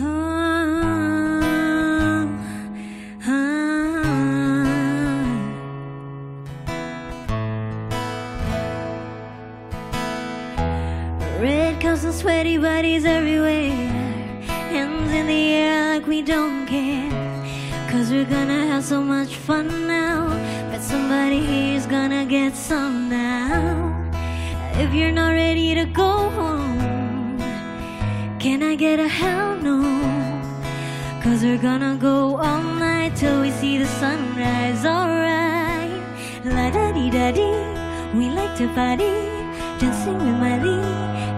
Red cups and sweaty bodies everywhere. Hands in the air like we don't care. Cause we're gonna have so much fun now. But somebody here's gonna get some now. If you're not ready to go home, can I get a hell no? Cause we're gonna go all night till we see the sunrise, alright. La da di da di, we like to party, dancing with my Miley,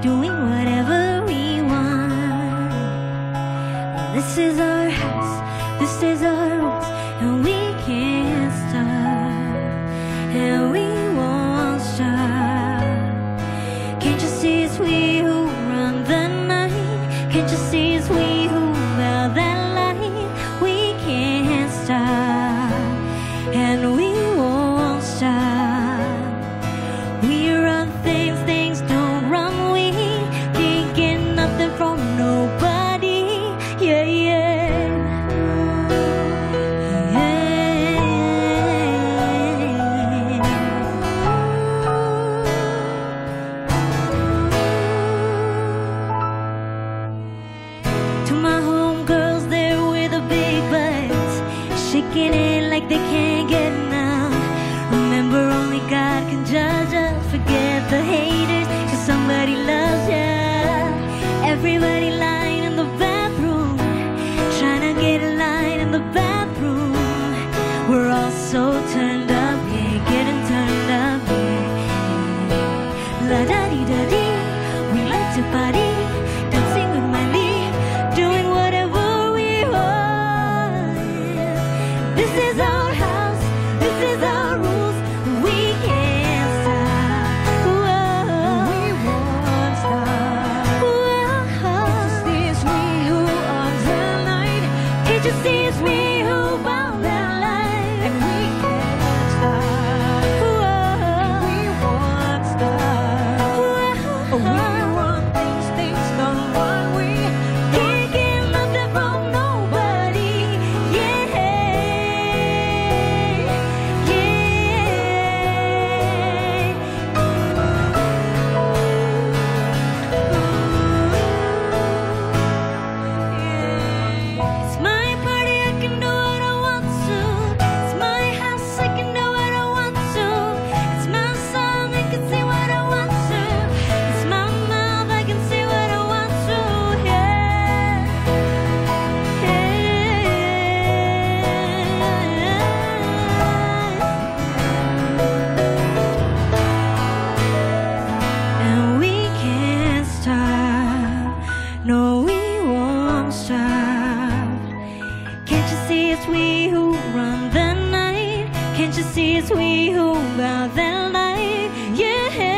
doing whatever we want. This is our house, this is our rules, and we can't stop, and we won't stop. Can't you see it's we shaking it like they can't get enough. Remember, only God can judge us. Forget the haters, cause somebody loves ya. Everybody lying sees me. No, we won't stop. Can't you see it's we who run the night? Can't you see it's we who bow the light? Yeah.